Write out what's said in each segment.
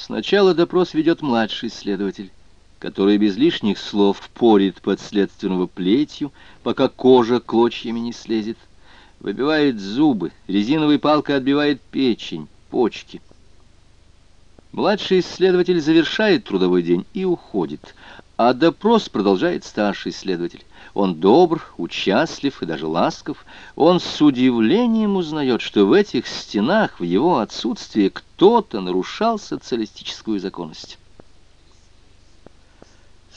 Сначала допрос ведет младший следователь, который без лишних слов порит подследственного плетью, пока кожа клочьями не слезет, выбивает зубы, резиновой палкой отбивает печень, почки. Младший следователь завершает трудовой день и уходит, а допрос продолжает старший следователь. Он добр, участлив и даже ласков. Он с удивлением узнает, что в этих стенах в его отсутствие кто-то нарушал социалистическую законность.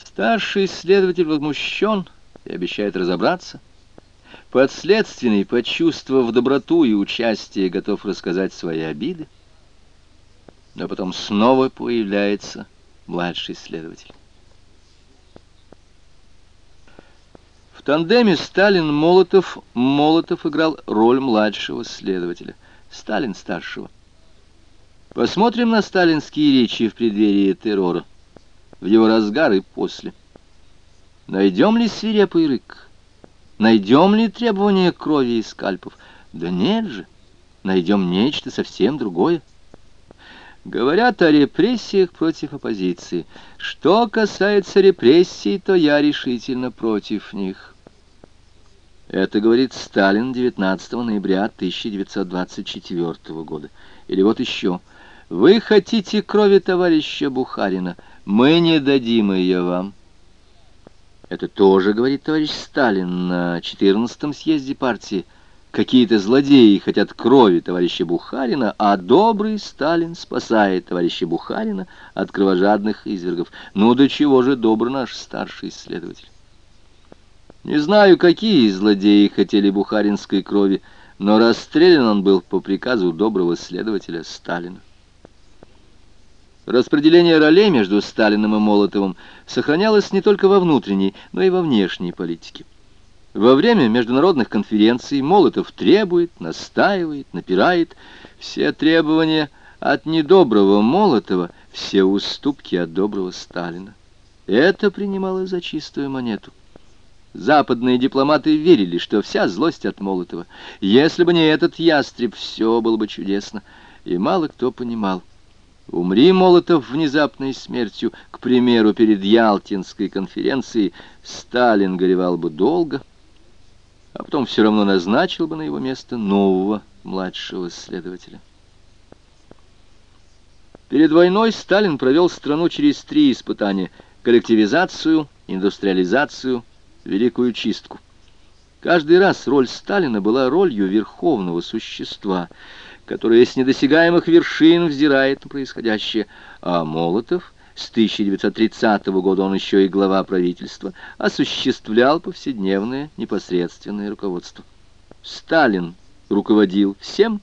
Старший следователь возмущен и обещает разобраться. Подследственный, почувствовав доброту и участие, готов рассказать свои обиды. Но потом снова появляется младший следователь. Тандеме Сталин-Молотов Молотов играл роль младшего следователя, Сталин старшего. Посмотрим на сталинские речи в преддверии террора, в его разгар и после. Найдем ли свирепый рык? Найдем ли требования крови и скальпов? Да нет же, найдем нечто совсем другое. Говорят о репрессиях против оппозиции. Что касается репрессий, то я решительно против них. Это говорит Сталин 19 ноября 1924 года. Или вот еще. Вы хотите крови товарища Бухарина. Мы не дадим ее вам. Это тоже говорит товарищ Сталин на 14-м съезде партии. Какие-то злодеи хотят крови товарища Бухарина, а добрый Сталин спасает товарища Бухарина от кровожадных извергов. Ну до чего же добр наш старший следователь? Не знаю, какие злодеи хотели бухаринской крови, но расстрелян он был по приказу доброго следователя Сталина. Распределение ролей между Сталиным и Молотовым сохранялось не только во внутренней, но и во внешней политике. Во время международных конференций Молотов требует, настаивает, напирает. Все требования от недоброго Молотова, все уступки от доброго Сталина. Это принималось за чистую монету. Западные дипломаты верили, что вся злость от Молотова. Если бы не этот ястреб, все было бы чудесно. И мало кто понимал. Умри, Молотов, внезапной смертью, к примеру, перед Ялтинской конференцией, Сталин горевал бы долго, а потом все равно назначил бы на его место нового младшего следователя. Перед войной Сталин провел страну через три испытания – коллективизацию, индустриализацию – Великую чистку. Каждый раз роль Сталина была ролью верховного существа, которое с недосягаемых вершин взирает на происходящее, а Молотов с 1930 года он еще и глава правительства, осуществлял повседневное непосредственное руководство. Сталин руководил всем,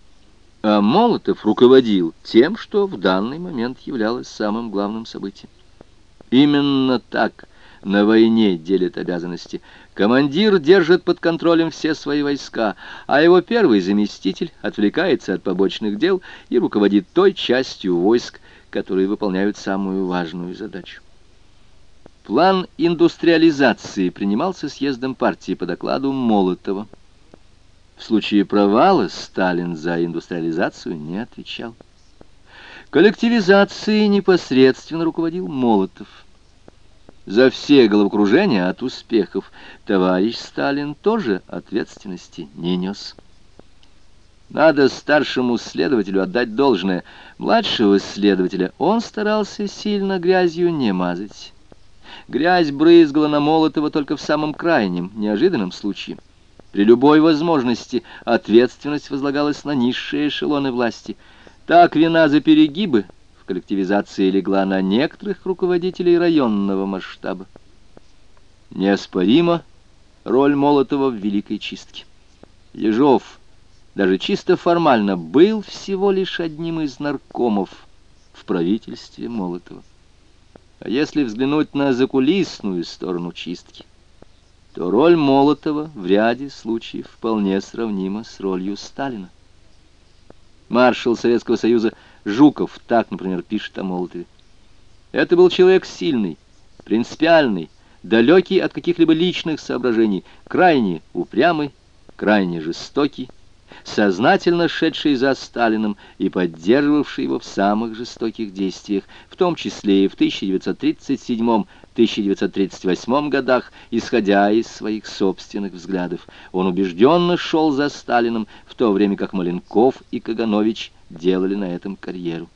а Молотов руководил тем, что в данный момент являлось самым главным событием. Именно так на войне делит обязанности. Командир держит под контролем все свои войска, а его первый заместитель отвлекается от побочных дел и руководит той частью войск, которые выполняют самую важную задачу. План индустриализации принимался съездом партии по докладу Молотова. В случае провала Сталин за индустриализацию не отвечал. Коллективизацией непосредственно руководил Молотов. За все головокружения от успехов товарищ Сталин тоже ответственности не нес. Надо старшему следователю отдать должное. Младшего следователя он старался сильно грязью не мазать. Грязь брызгала на Молотова только в самом крайнем, неожиданном случае. При любой возможности ответственность возлагалась на низшие эшелоны власти. Так вина за перегибы коллективизации легла на некоторых руководителей районного масштаба. Неоспоримо роль Молотова в Великой чистке. Ежов даже чисто формально был всего лишь одним из наркомов в правительстве Молотова. А если взглянуть на закулисную сторону чистки, то роль Молотова в ряде случаев вполне сравнима с ролью Сталина. Маршал Советского Союза Жуков так, например, пишет о Молотове. Это был человек сильный, принципиальный, далекий от каких-либо личных соображений, крайне упрямый, крайне жестокий, сознательно шедший за Сталиным и поддерживавший его в самых жестоких действиях, в том числе и в 1937-1938 годах, исходя из своих собственных взглядов. Он убежденно шел за Сталиным, в то время как Маленков и Каганович делали на этом карьеру.